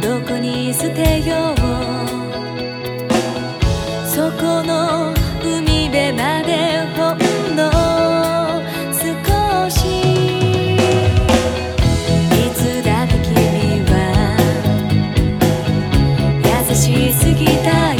どこに捨てようこの海辺までほんの少し。いつだって君は優しすぎたよ。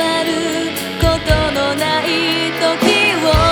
まることのない時を